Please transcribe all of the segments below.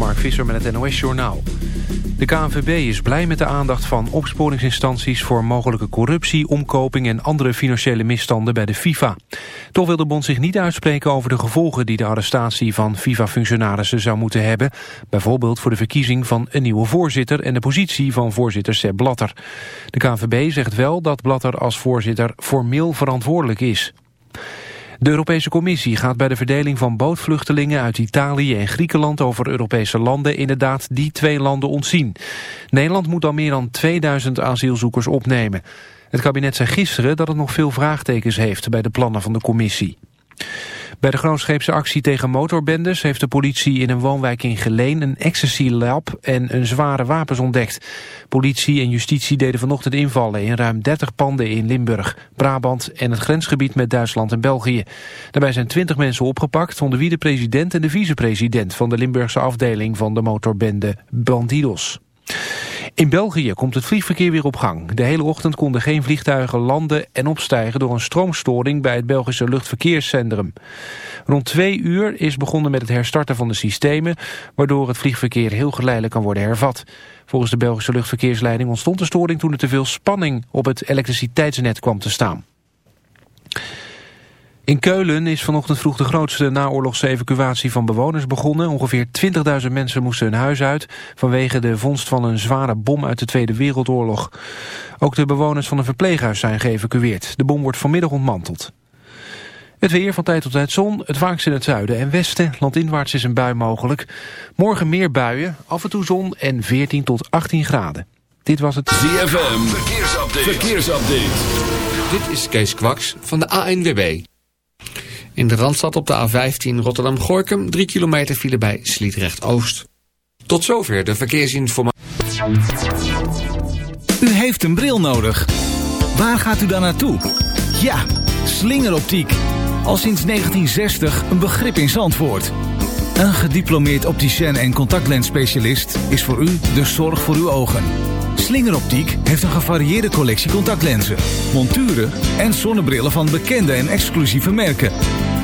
Mark Visser met het NOS Journaal. De KNVB is blij met de aandacht van opsporingsinstanties... voor mogelijke corruptie, omkoping en andere financiële misstanden bij de FIFA. Toch wil de bond zich niet uitspreken over de gevolgen... die de arrestatie van FIFA-functionarissen zou moeten hebben. Bijvoorbeeld voor de verkiezing van een nieuwe voorzitter... en de positie van voorzitter Sepp Blatter. De KNVB zegt wel dat Blatter als voorzitter formeel verantwoordelijk is. De Europese Commissie gaat bij de verdeling van bootvluchtelingen uit Italië en Griekenland over Europese landen inderdaad die twee landen ontzien. Nederland moet dan meer dan 2000 asielzoekers opnemen. Het kabinet zei gisteren dat het nog veel vraagtekens heeft bij de plannen van de Commissie. Bij de grootscheepse actie tegen motorbendes heeft de politie in een woonwijk in Geleen een ecstasy-lab en een zware wapens ontdekt. Politie en justitie deden vanochtend invallen in ruim 30 panden in Limburg, Brabant en het grensgebied met Duitsland en België. Daarbij zijn 20 mensen opgepakt, onder wie de president en de vicepresident van de Limburgse afdeling van de motorbende Bandidos. In België komt het vliegverkeer weer op gang. De hele ochtend konden geen vliegtuigen landen en opstijgen door een stroomstoring bij het Belgische luchtverkeerscentrum. Rond twee uur is begonnen met het herstarten van de systemen, waardoor het vliegverkeer heel geleidelijk kan worden hervat. Volgens de Belgische luchtverkeersleiding ontstond de storing toen er te veel spanning op het elektriciteitsnet kwam te staan. In Keulen is vanochtend vroeg de grootste naoorlogse evacuatie van bewoners begonnen. Ongeveer 20.000 mensen moesten hun huis uit vanwege de vondst van een zware bom uit de Tweede Wereldoorlog. Ook de bewoners van een verpleeghuis zijn geëvacueerd. De bom wordt vanmiddag ontmanteld. Het weer van tijd tot tijd zon, het vaakst in het zuiden en westen. Landinwaarts is een bui mogelijk. Morgen meer buien, af en toe zon en 14 tot 18 graden. Dit was het ZFM, verkeersupdate. verkeersupdate. Dit is Kees Kwaks van de ANWB. In de Randstad op de A15 Rotterdam-Gorkum 3 kilometer file bij Sliedrecht-Oost. Tot zover de verkeersinformatie. U heeft een bril nodig. Waar gaat u dan naartoe? Ja, slingeroptiek. Al sinds 1960 een begrip in Zandvoort. Een gediplomeerd opticien en contactlensspecialist is voor u de zorg voor uw ogen. Slingeroptiek heeft een gevarieerde collectie contactlenzen, monturen en zonnebrillen van bekende en exclusieve merken.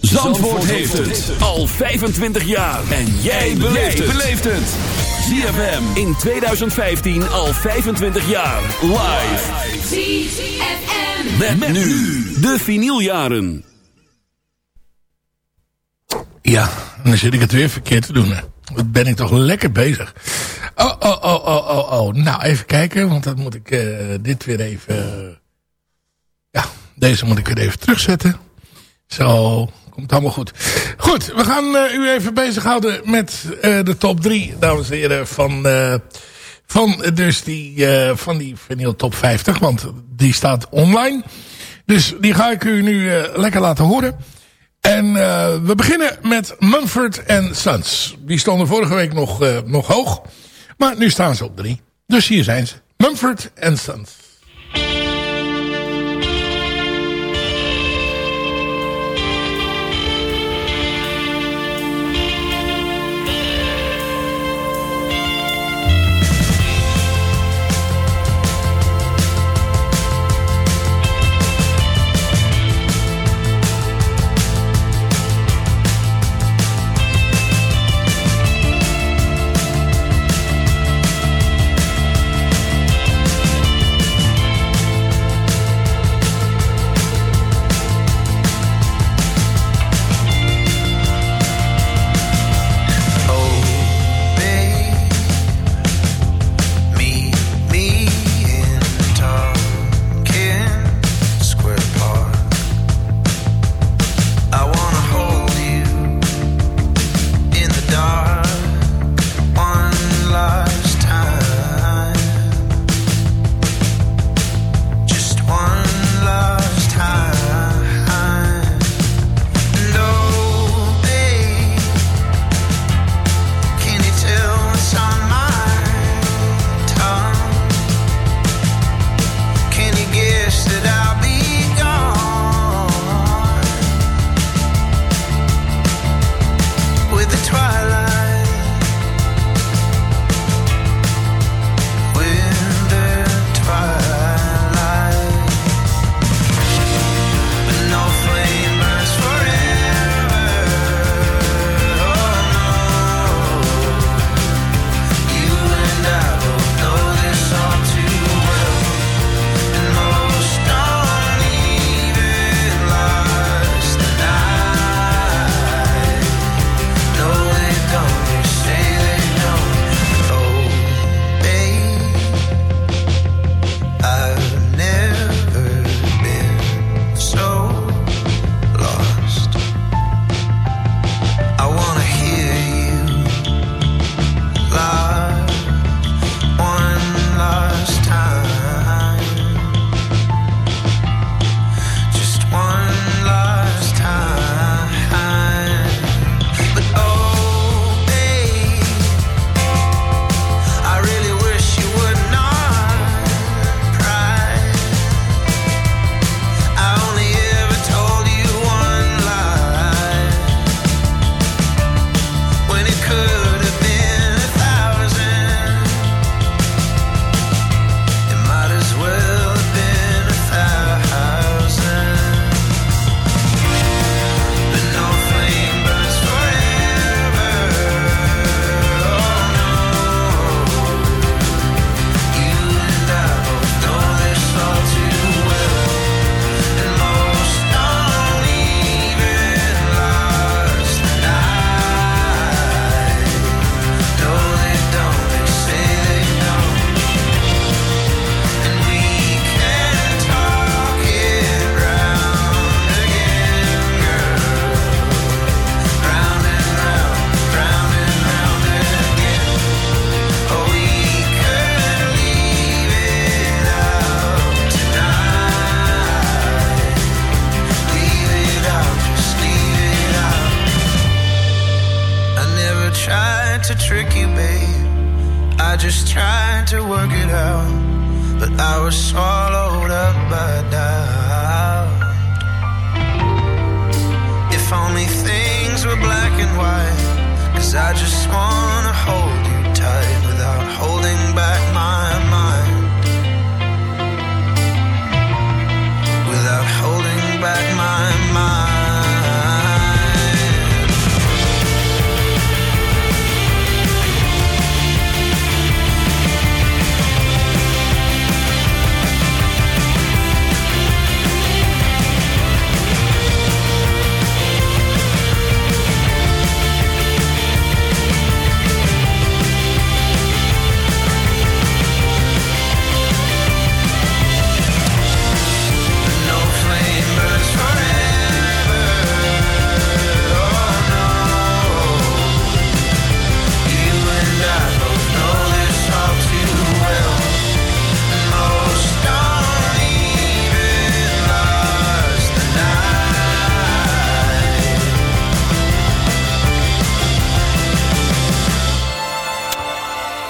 Zandvoort heeft het al 25 jaar. En jij beleeft het. ZFM in 2015 al 25 jaar. Live. ZFM. Met, met nu de vinyljaren. Ja, dan zit ik het weer verkeerd te doen. Hè. Wat ben ik toch lekker bezig. Oh, oh, oh, oh, oh, oh. Nou, even kijken, want dan moet ik uh, dit weer even... ja, deze moet ik weer even terugzetten. Zo, komt allemaal goed. Goed, we gaan uh, u even bezighouden met uh, de top 3, dames en heren, van, uh, van, dus die, van die vinyl top 50. Want die staat online. Dus die ga ik u nu lekker laten horen. En we beginnen met Mumford Sons. Die stonden vorige week nog, nog hoog. Maar nu staan ze op 3. Dus hier zijn ze. Mumford Sons.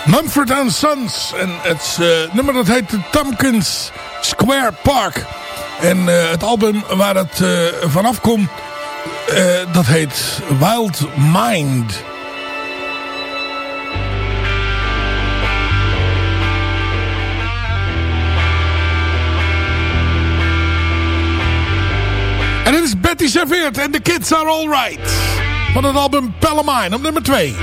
Mumford and Sons. En het eh, nummer dat heet Tompkins Square Park. En eh, het album waar het eh, vanaf komt, dat heet Wild Mind. En dit is Betty Serveert en The Kids Are Alright. Van het album Palomine op nummer 2.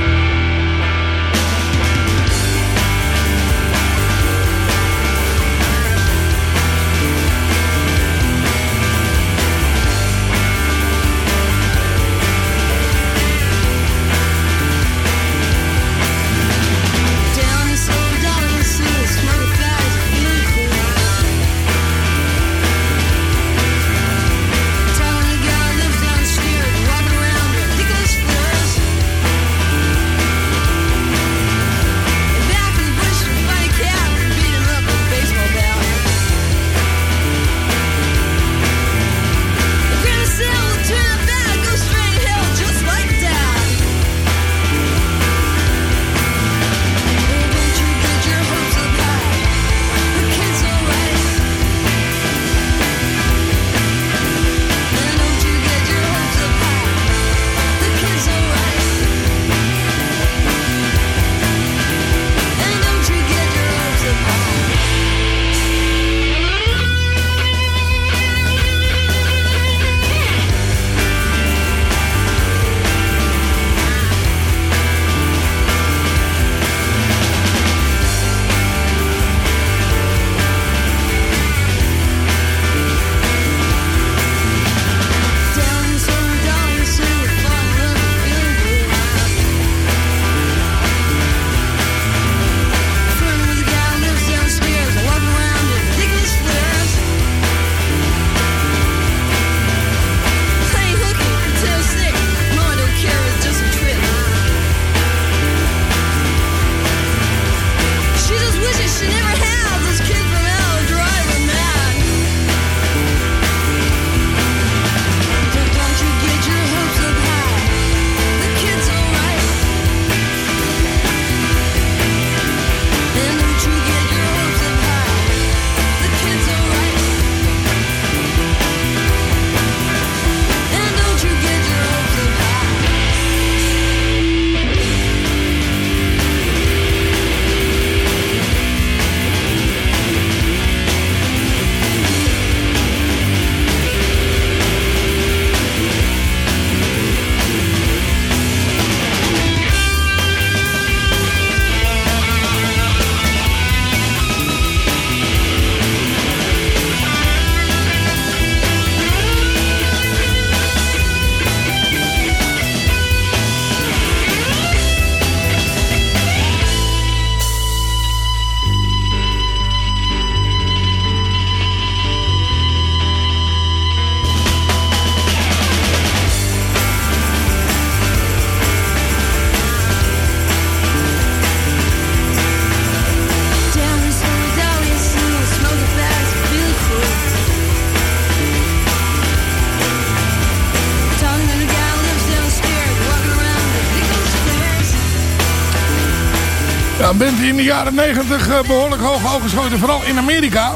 Band die in de jaren 90 eh, behoorlijk hoog geschoten. Vooral in Amerika.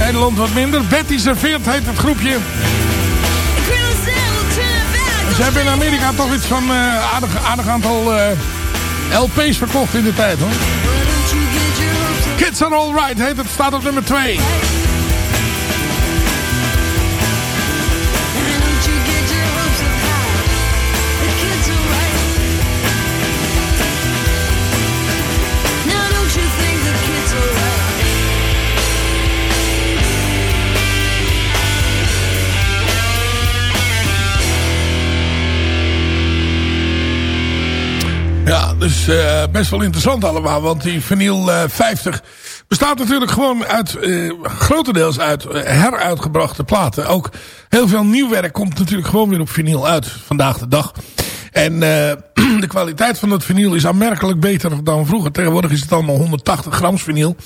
Nederland wat minder. Betty Serveert heet het groepje. Ze hebben in Amerika toch iets van uh, aardig, aardig aantal uh, LP's verkocht in de tijd hoor. Kids are alright heet het. Staat op nummer 2. Dus uh, best wel interessant allemaal. Want die vinyl uh, 50 bestaat natuurlijk gewoon uit, uh, grotendeels uit heruitgebrachte platen. Ook heel veel nieuw werk komt natuurlijk gewoon weer op vinyl uit vandaag de dag. En de kwaliteit van dat vinyl is aanmerkelijk beter dan vroeger. Tegenwoordig is het allemaal 180 grams vinyl.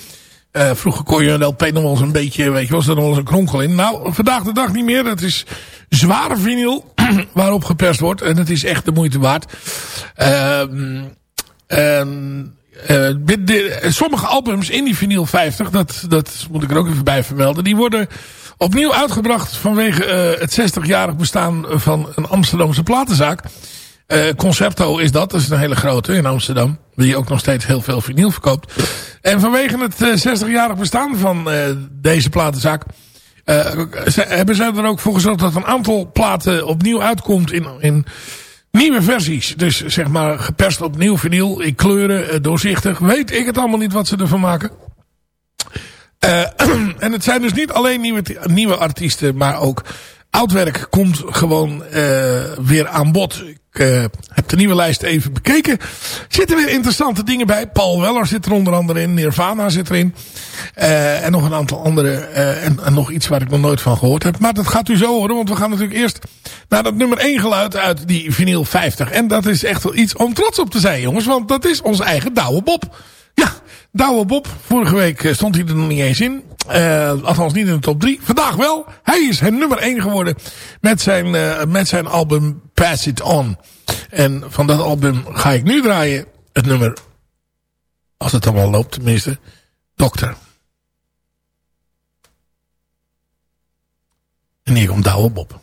Vroeger kon je een LP nog wel eens een beetje, weet je, was er nog wel eens een kronkel in. Nou, vandaag de dag niet meer. Het is zware vinyl waarop geperst wordt. En het is echt de moeite waard. Uh, uh, sommige albums in die vinyl 50, dat, dat moet ik er ook even bij vermelden. Die worden opnieuw uitgebracht vanwege uh, het 60-jarig bestaan van een Amsterdamse platenzaak. Uh, Concepto is dat, dat is een hele grote in Amsterdam. Die ook nog steeds heel veel vinyl verkoopt. En vanwege het uh, 60-jarig bestaan van deze platenzaak... Hebben zij er ook voor gezorgd dat een aantal platen opnieuw uitkomt in, in nieuwe versies. Dus zeg maar geperst op nieuw vinyl, in kleuren, doorzichtig. Weet ik het allemaal niet wat ze ervan maken. en het zijn dus niet alleen nieuwe, nieuwe artiesten, maar ook oud werk komt gewoon weer aan bod. Uh, heb de nieuwe lijst even bekeken. Zitten weer interessante dingen bij. Paul Weller zit er onder andere in. Nirvana zit erin. Uh, en nog een aantal andere. En, en, nog iets waar ik nog nooit van gehoord heb. Maar dat gaat u zo horen. Want we gaan natuurlijk eerst naar dat nummer 1 geluid uit die vinyl 50. En dat is echt wel iets om trots op te zijn jongens. Want dat is onze eigen Douwe Bob. Ja, Douwe Bob. Vorige week stond hij er nog niet eens in. Uh, althans niet in de top 3. Vandaag wel. Hij is nummer 1 geworden met zijn, uh, met zijn album Pass It On. En van dat album ga ik nu draaien het nummer, als het allemaal loopt tenminste, Dokter. En hier komt Douwe Bob.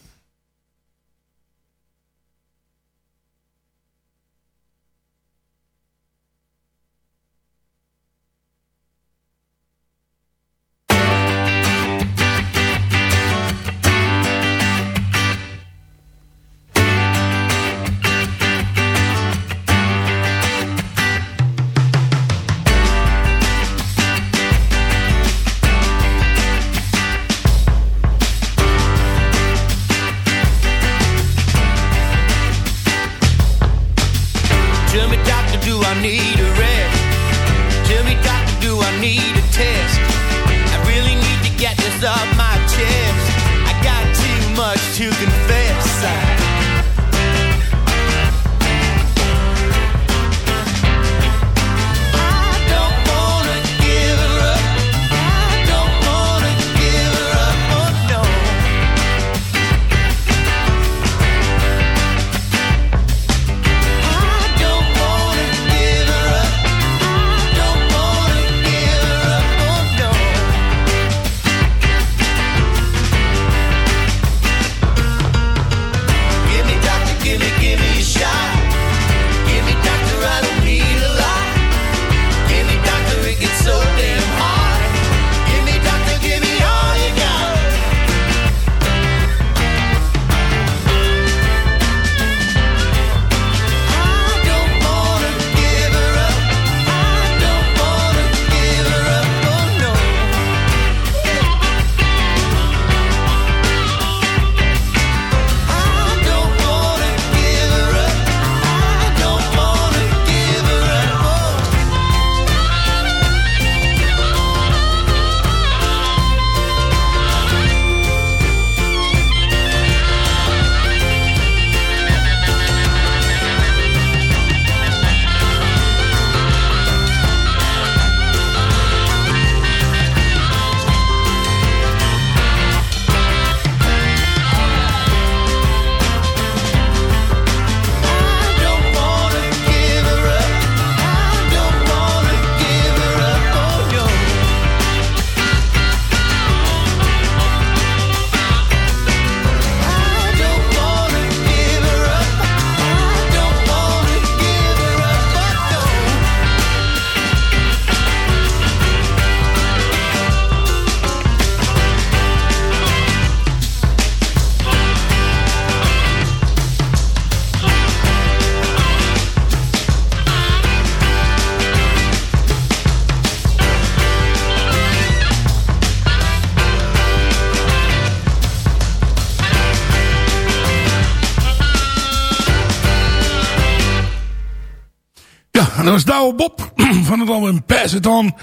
Dat was Douwe Bob van het album Pass It On.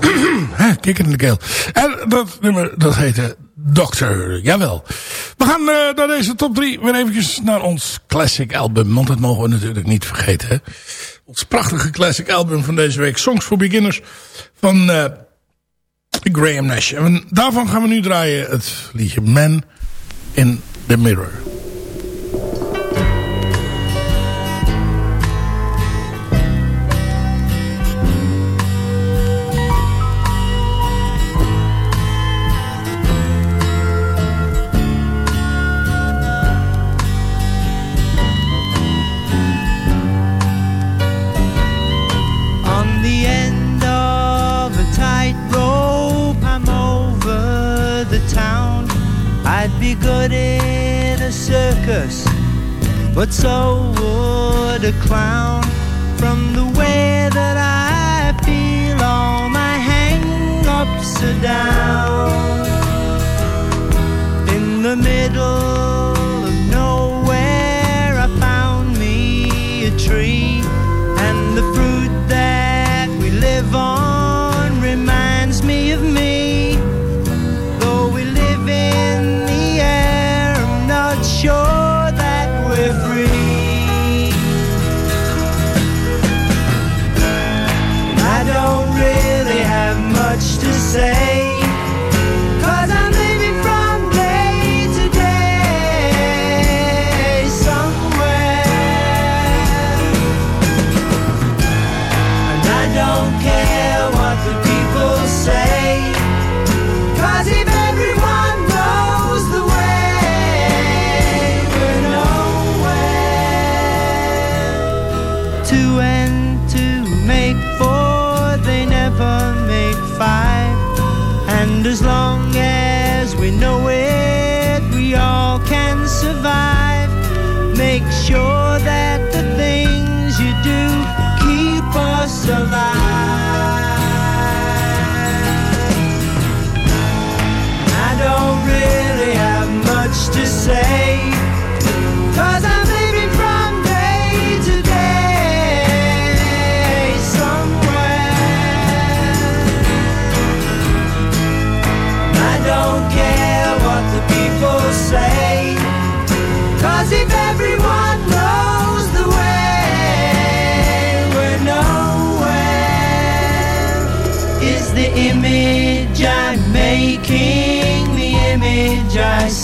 In de keel. En dat nummer, dat heette Doctor. Jawel. We gaan uh, naar deze top 3 weer eventjes naar ons classic album. Want dat mogen we natuurlijk niet vergeten. Ons prachtige classic album van deze week. Songs for Beginners van uh, Graham Nash. En daarvan gaan we nu draaien het liedje Man in the Mirror. But so would a clown. From the way that I feel, all my hang-ups are down. In the middle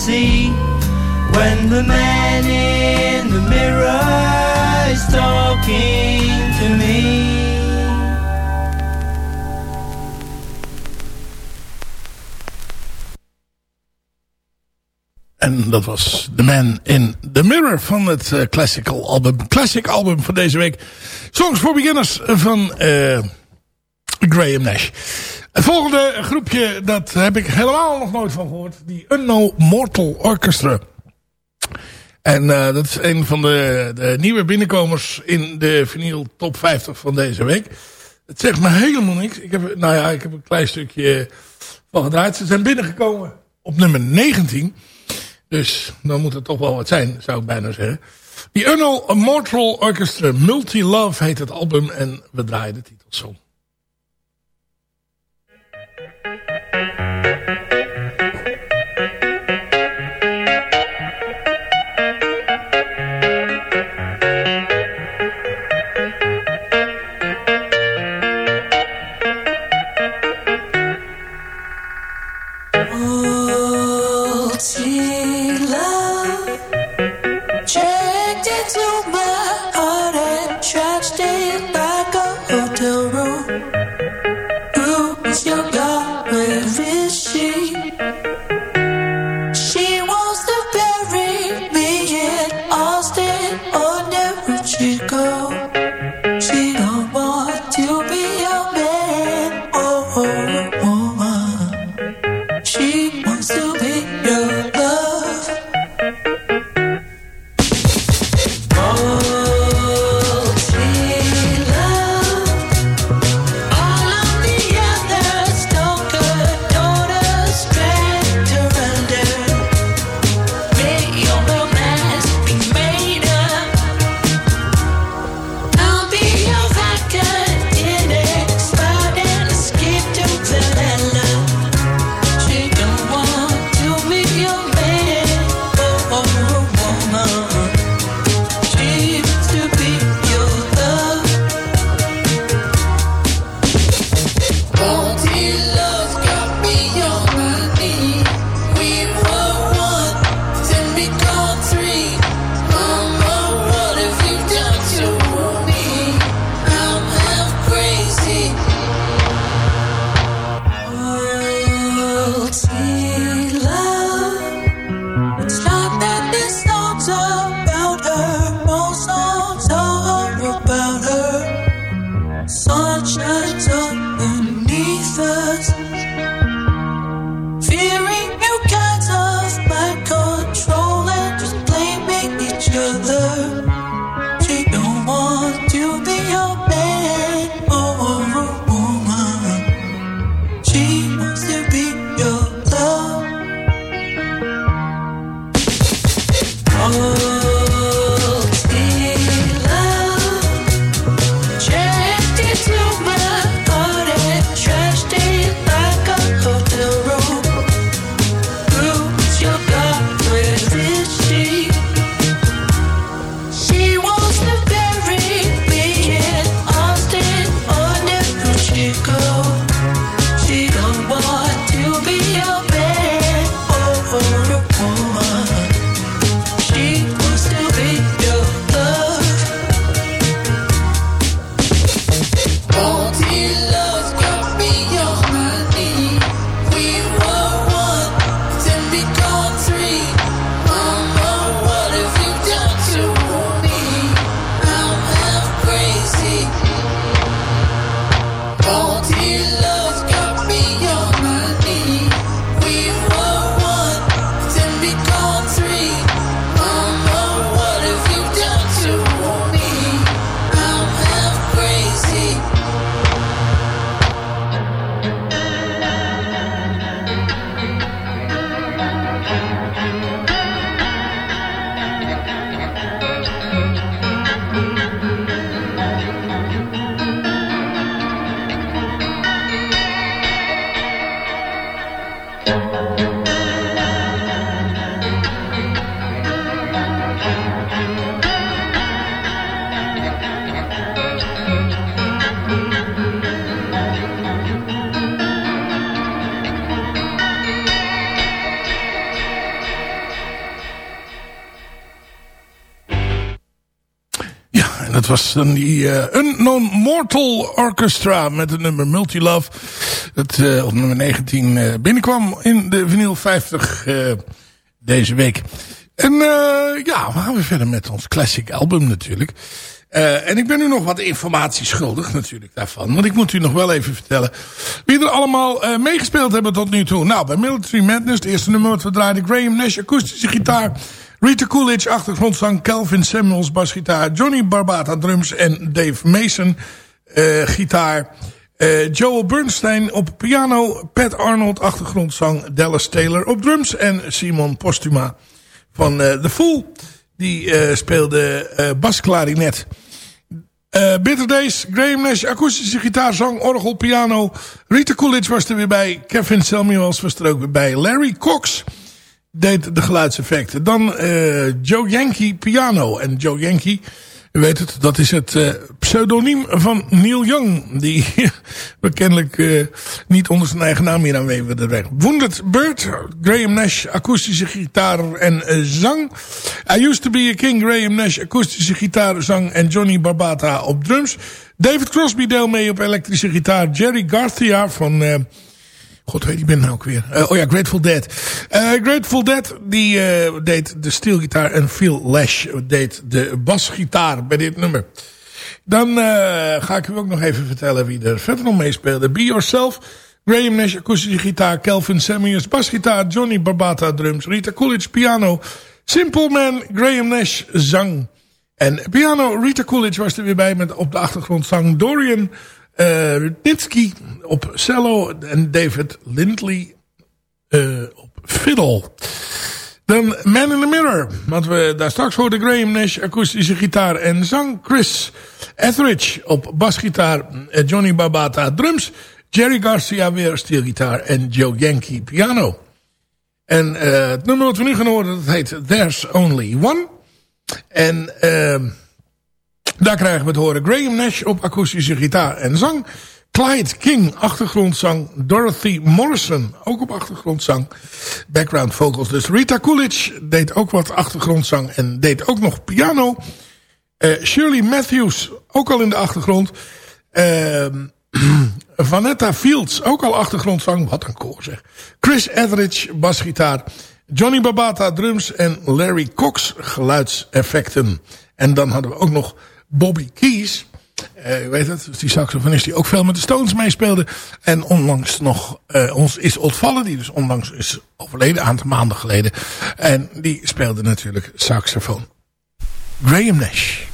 When the man in the mirror is talking to me. En dat was The Man in the Mirror van het uh, classical album. Classic album van deze week. Songs for Beginners van uh, Graham Nash. Het volgende groepje, dat heb ik helemaal nog nooit van gehoord. Die Unknown Mortal Orchestra. En uh, dat is een van de, de, nieuwe binnenkomers in de vinyl top 50 van deze week. Het zegt me helemaal niks. Ik heb, nou ja, ik heb een klein stukje van gedraaid. Ze zijn binnengekomen op nummer 19. Dus dan moet het toch wel wat zijn, zou ik bijna zeggen. The Unknown Mortal Orchestra Multi-Love heet het album. En we draaien de titel was dan die eh, Unknown Mortal Orchestra met het nummer Multilove. Dat eh, op nummer 19 eh, binnenkwam in de vinyl 50 eh, deze week. En ja, we gaan weer verder met ons classic album natuurlijk. En ik ben u nog wat informatie schuldig natuurlijk daarvan. Want ik moet u nog wel even vertellen wie er allemaal meegespeeld hebben tot nu toe. Nou, bij Military Madness, het eerste nummer wat we draaiden. Graham Nash, akoestische gitaar. Rita Coolidge, achtergrondzang. Calvin Samuels, basgitaar. Johnny Barbata, drums. En Dave Mason, eh, gitaar. Eh, Joel Bernstein op piano. Pat Arnold, achtergrondzang. Dallas Taylor op drums. En Simon Postuma van eh, The Fool. Die eh, speelde basklarinet. Bitter Days, Graham Nash, akoestische gitaar, zang, orgel, piano. Rita Coolidge was er weer bij. Kevin Samuels was er ook weer bij. Larry Cox deed de geluidseffecten. Dan eh, Joe Yankee, piano. En Joe Yankee, u weet het, dat is het eh, pseudoniem van Neil Young. Die bekendelijk eh, niet onder zijn eigen naam hier aanwezig is. Wounded Bird, Graham Nash, akoestische gitaar en zang. I Used to be a King, Graham Nash, akoestische gitaar, zang en Johnny Barbata op drums. David Crosby deel mee op elektrische gitaar. Jerry Garcia van... God weet, ik ben nou ook weer. Eh, oh ja, Grateful Dead. Eh, Grateful Dead, die eh, deed de steelgitaar en Phil Lash deed de basgitaar bij dit nummer. Dan ga ik u ook nog even vertellen wie er verder nog meespeelde. Be Yourself, Graham Nash, akoestische gitaar, Kelvin Samuels, basgitaar, Johnny Barbata, drums, Rita Coolidge, piano, Simple Man, Graham Nash, zang. En piano, Rita Coolidge was er weer bij met op de achtergrond zang Dorian eh op cello en David Lindley eh, op fiddle. Dan Man in the Mirror. Wat we daar straks hoorden. Graham Nash, akoestische gitaar en zang. Chris Etheridge op basgitaar. eh, Johnny Barbata drums. Jerry Garcia weer steelgitaar. En Joe Yankee piano. En eh, het nummer wat we nu gaan horen, dat heet There's Only One. En ehm daar krijgen we te horen Graham Nash op akoestische gitaar en zang. Clyde King, achtergrondzang. Dorothy Morrison, ook op achtergrondzang. Background vocals. Dus Rita Coolidge deed ook wat achtergrondzang en deed ook nog piano. Eh, Shirley Matthews, ook al in de achtergrond. Ehm Vanetta Fields, ook al achtergrondzang. Wat een koor zeg. Chris Etheridge, basgitaar. Johnny Babata, drums. En Larry Cox, geluidseffecten. En dan hadden we ook nog Bobby Keys. Eh, u weet het, dus die saxofonist die ook veel met de Stones meespeelde. En onlangs nog eh, ons is ontvallen. Die dus onlangs is overleden, een aantal maanden geleden. En die speelde natuurlijk saxofoon. Graham Nash.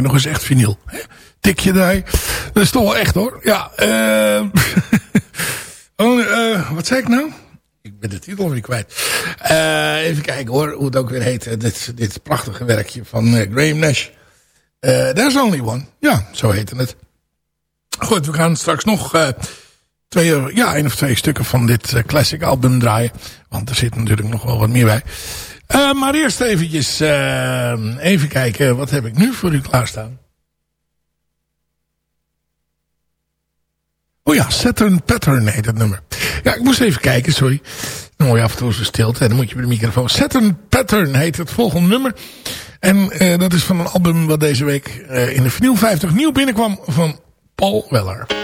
Nog eens echt vinyl. Tikje daar. Dat is toch wel echt hoor. Ja. eh oh, eh, wat zei ik nou? Ik ben de titel weer kwijt. Eh, even kijken hoor, hoe het ook weer heet. Eh, Dit, dit prachtige werkje van Graham Nash. There's Only One. Ja, zo heette het. Goed, we gaan straks nog twee, ja, één of twee stukken van dit classic album draaien. Want er zit natuurlijk nog wel wat meer bij. Eh, maar eerst eventjes, eh, even kijken, wat heb ik nu voor u klaarstaan? Oh ja, Saturn Pattern heet het nummer. Ja, ik moest even kijken, sorry. Je af en toe zo stilte en dan moet je bij de microfoon. Saturn Pattern heet het volgende nummer. En eh, dat is van een album wat deze week in de vinyl 50 nieuw binnenkwam van Paul Weller.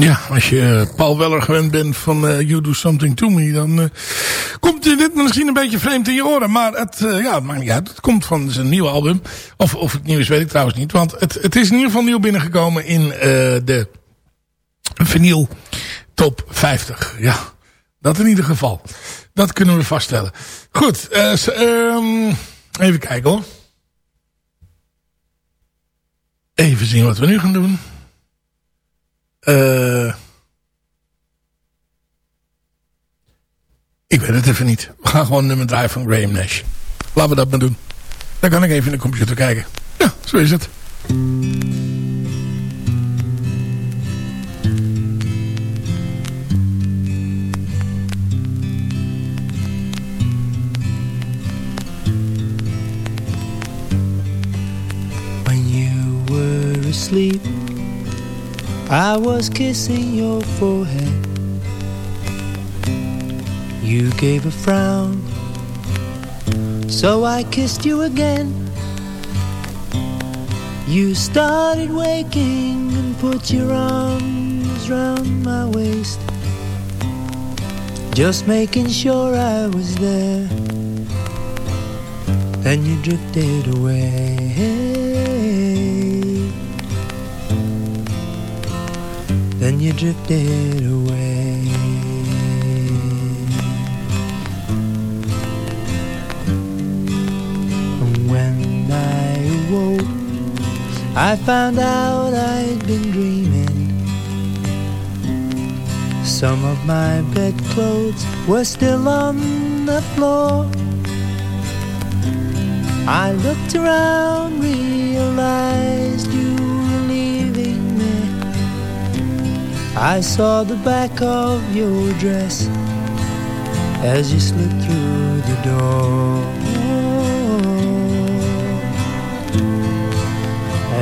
Ja, als je Paul Weller gewend bent van eh, You Do Something To Me... dan eh, komt dit misschien een beetje vreemd in je oren. Maar het, eh, ja, het komt van zijn nieuwe album. Of, of het nieuw is, weet ik trouwens niet. Want het, het is in ieder geval nieuw binnengekomen in eh, de vinyl top 50. Ja, dat in ieder geval. Dat kunnen we vaststellen. Goed, eh, ehm, even kijken hoor. Even zien wat we nu gaan doen. Eh ik weet het even niet. We gaan gewoon nummer draaien van Graham Nash. Laten we dat maar doen. Dan kan ik even in de computer kijken. Ja, zo is het. When you were asleep, I was kissing your forehead. You gave a frown, so I kissed you again. You started waking and put your arms round my waist, just making sure I was there. Then you drifted away. Then you drifted away. And when I awoke, I found out I'd been dreaming. Some of my bedclothes were still on the floor. I looked around, realized you I saw the back of your dress as you slipped through the door.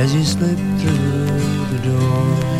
As you slipped through the door.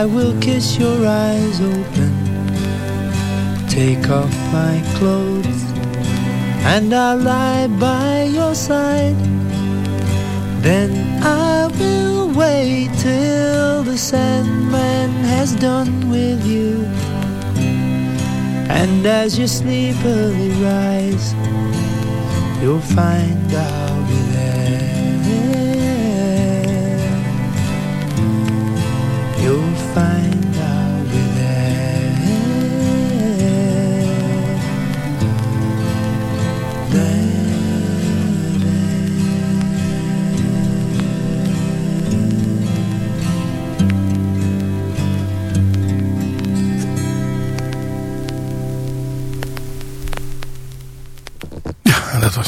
I will kiss your eyes open, take off my clothes, and I'll lie by your side. Then I will wait till the Sandman has done with you. And as you sleepily rise, you'll find I'll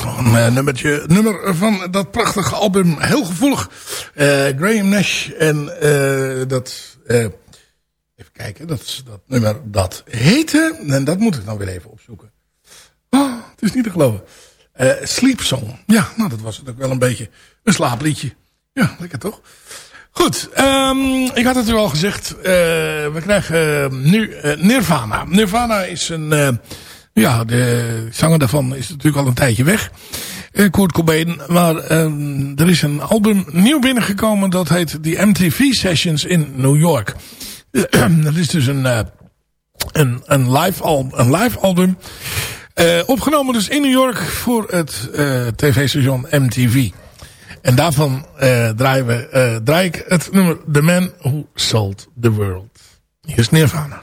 was nog een eh, nummer van dat prachtige album. Heel gevoelig. Eh, Graham Nash. En eh, dat... even kijken. Dat, dat nummer dat heette... En dat moet ik dan weer even opzoeken. Oh, het is niet te geloven. Sleep Song. Ja, nou dat was het ook wel een beetje een slaapliedje. Ja, lekker toch? Goed, ehm, ik had het u al gezegd. we krijgen nu Nirvana. Nirvana is een... ja, de zanger daarvan is natuurlijk al een tijdje weg. Eh, Kurt Cobain. Maar ehm, er is een album nieuw binnengekomen. Dat heet The MTV Sessions in New York. dat is dus een, eh, een, een, live, al, een live album. Eh, opgenomen dus in New York voor het eh, tv-station MTV. En daarvan draaien we, draai ik het nummer The Man Who Sold the World. Hier is Nirvana.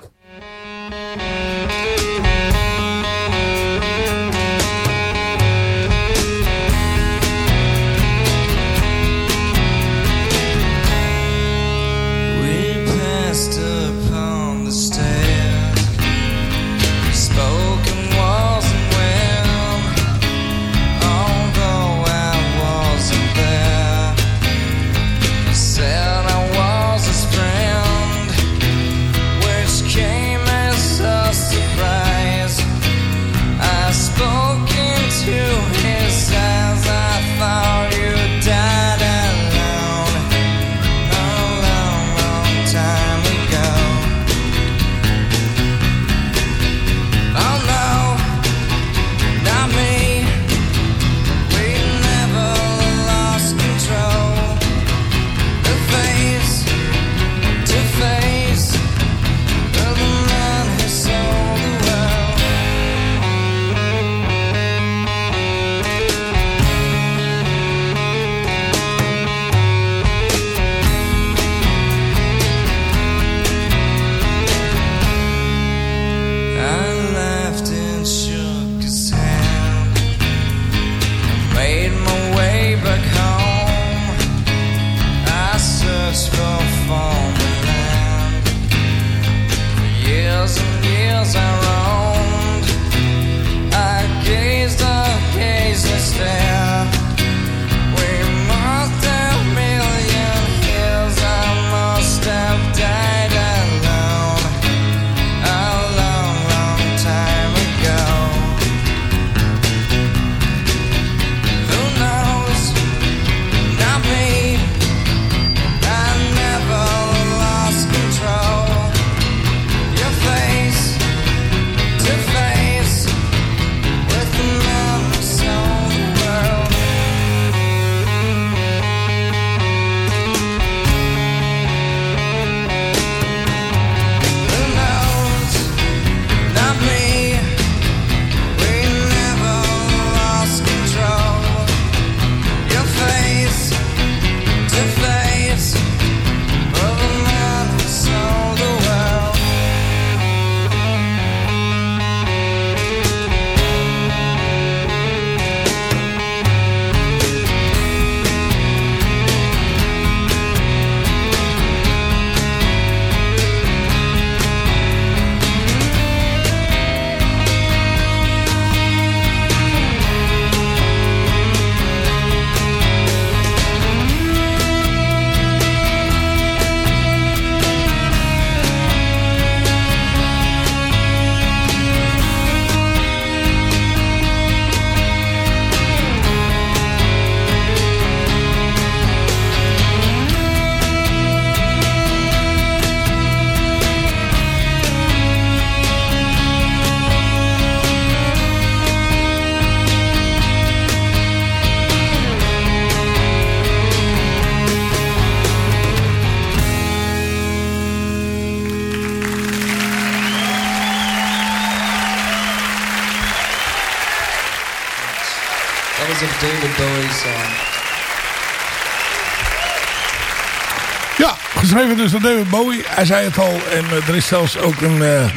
Dus David Bowie. Hij zei het al. En eh, er is zelfs ook een, eh,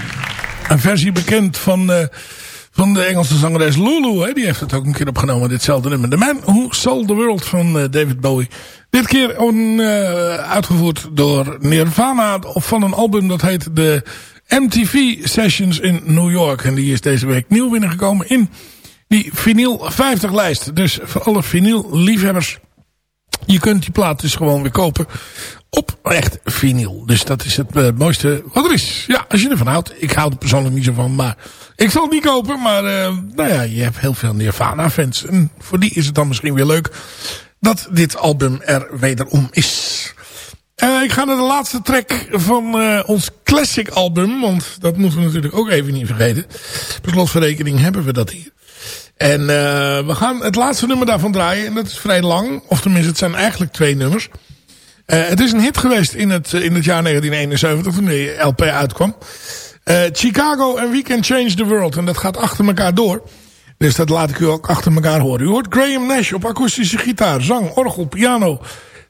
een versie bekend van, eh, van de Engelse zangeres Lulu. Hè? Die heeft het ook een keer opgenomen, ditzelfde nummer. The Man Who Sold the World van David Bowie. Dit keer on, uitgevoerd door Nirvana. Of van een album dat heet de MTV Sessions in New York. En die is deze week nieuw binnengekomen in die vinyl 50 lijst. Dus voor alle vinyl liefhebbers. Je kunt die plaat dus gewoon weer kopen op echt vinyl. Dus dat is het eh, mooiste wat er is. Ja, als je ervan houdt. Ik hou er persoonlijk niet zo van. Maar ik zal het niet kopen. Maar eh, nou ja, je hebt heel veel Nirvana fans. En voor die is het dan misschien weer leuk dat dit album er wederom is. Eh, ik ga naar de laatste track van ons classic album. Want dat moeten we natuurlijk ook even niet vergeten. Per slot van rekening hebben we dat hier. En we gaan het laatste nummer daarvan draaien. En dat is vrij lang. Of tenminste, het zijn eigenlijk twee nummers. Uh, het is een hit geweest in het, in het jaar 1971 toen de LP uitkwam. Uh, Chicago and We Can Change the World. En dat gaat achter elkaar door. Dus dat laat ik u ook achter elkaar horen. U hoort Graham Nash op akoestische gitaar, zang, orgel, piano,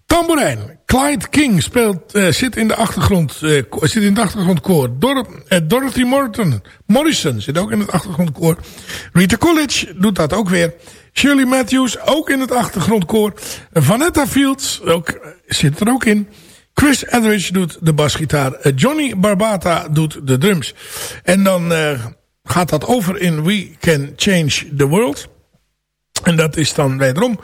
tamboerijn. Clyde King speelt, uh, zit in de achtergrond, uh, zit in het achtergrondkoor. Dor uh, Dorothy Morton, Morrison zit ook in het achtergrondkoor. Rita Coolidge doet dat ook weer. Shirley Matthews ook in het achtergrondkoor. Vanetta Fields ook, zit er ook in. Chris Etheridge doet de basgitaar. Johnny Barbata doet de drums. En dan gaat dat over in We Can Change the World. En dat is dan wederom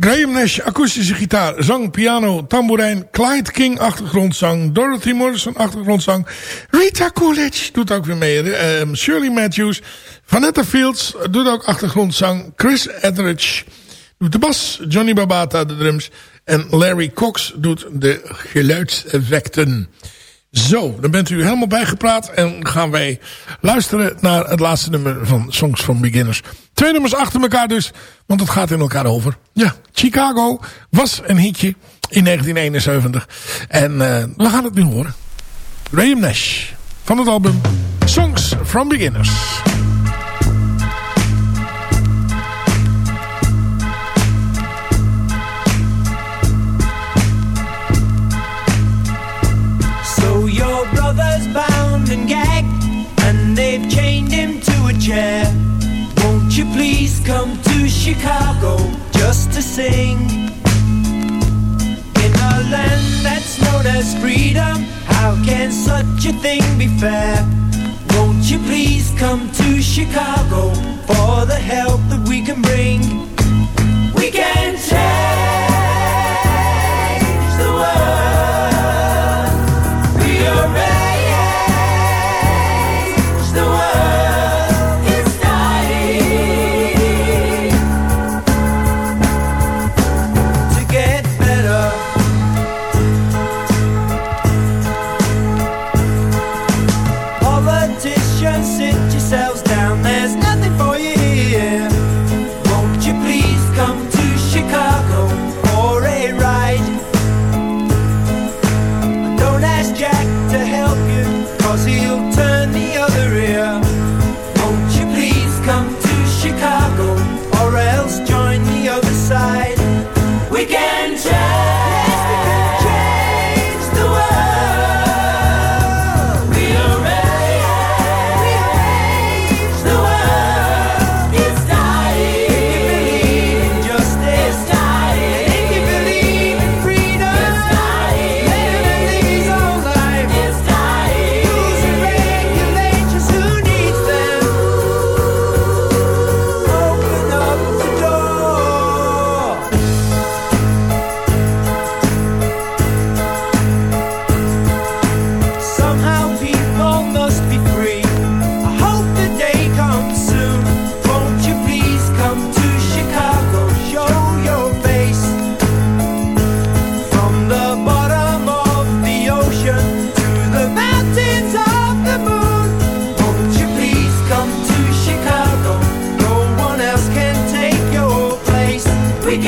Graham Nash, akoestische gitaar, zang, piano, tamboerijn. Clyde King, achtergrondzang. Dorothy Morrison, achtergrondzang. Rita Coolidge doet ook weer mee. Uh, Shirley Matthews. Vanetta Fields doet ook achtergrondzang. Chris Etheridge doet de bas. Johnny Babata de drums. En Larry Cox doet de geluidseffecten. Zo, dan bent u helemaal bijgepraat en gaan wij luisteren naar het laatste nummer van Songs from Beginners. Twee nummers achter elkaar dus, want het gaat in elkaar over. Ja, Chicago was een hitje in 1971 en uh, we gaan het nu horen. Graham Nash van het album Songs from Beginners. Chair. Won't you please come to Chicago just to sing? In a land that's known as freedom, how can such a thing be fair? Won't you please come to Chicago for the help that we can bring? We can change We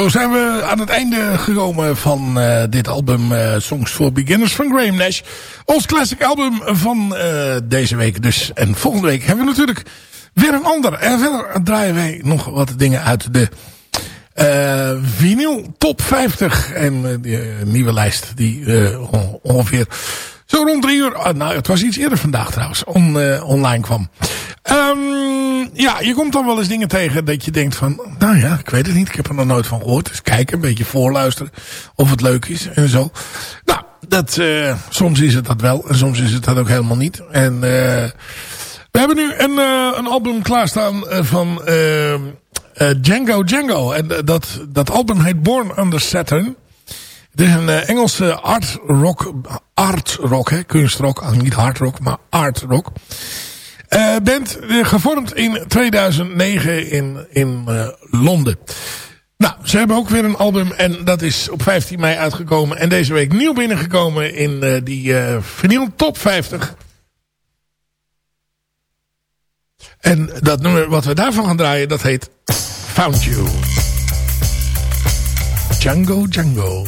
zo zijn we aan het einde gekomen van eh, dit album eh, Songs for Beginners van Graham Nash. Ons classic album van eh, deze week dus. En volgende week hebben we natuurlijk weer een ander. En verder draaien wij nog wat dingen uit de vinyl top 50. En die nieuwe lijst die on- ongeveer zo rond drie uur, nou het was iets eerder vandaag trouwens, on, online kwam. Ehm, ja, je komt dan wel eens dingen tegen dat je denkt van, nou ja, ik weet het niet, ik heb er nog nooit van gehoord. Dus kijken, een beetje voorluisteren of het leuk is en zo. Nou, dat, eh, soms is het dat wel en soms is het dat ook helemaal niet. En eh, we hebben nu een, eh, een album klaarstaan van Django Django. En dat, dat album heet Born Under Saturn. Het is een Engelse art rock, art rock, hè, kunstrock, ah, niet hard rock, maar art rock. Eh band eh, gevormd in 2009 in, in eh, Londen. Nou, ze hebben ook weer een album en dat is op 15 mei uitgekomen. En deze week nieuw binnengekomen in die eh vinyl top 50. En dat nummer wat we daarvan gaan draaien, dat heet Found You. Django Django.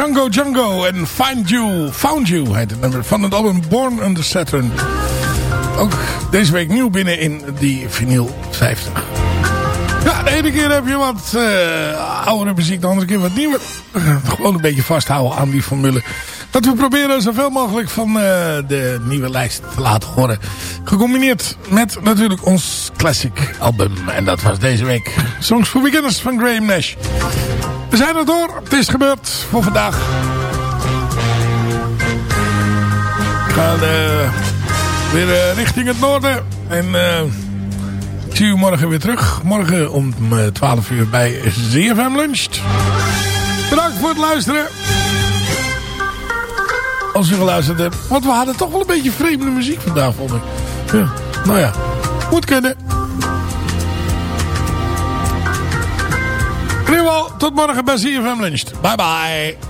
Django Django en Find You, Found You heet het nummer van het album Born Under Saturn. Ook deze week nieuw binnen in die vinyl 50. Ja, de ene keer heb je wat uh, oudere muziek, de andere keer wat nieuwe. Gewoon een beetje vasthouden aan die formule. Dat we proberen zoveel mogelijk van uh, de nieuwe lijst te laten horen. Gecombineerd met natuurlijk ons classic album. En dat was deze week Songs for Beginners van Graham Nash. We zijn er door. Het is gebeurd voor vandaag. We gaan uh, weer uh, richting het noorden. En ik zie u morgen weer terug. Morgen om 12 uur bij ZFM Luncht. Bedankt voor het luisteren. Als u geluisterd hebt. Want we hadden toch wel een beetje vreemde muziek vandaag, vond ik. Ja, nou ja, moet kunnen. Geval, tot morgen bij ZFM Lunch. Bye bye.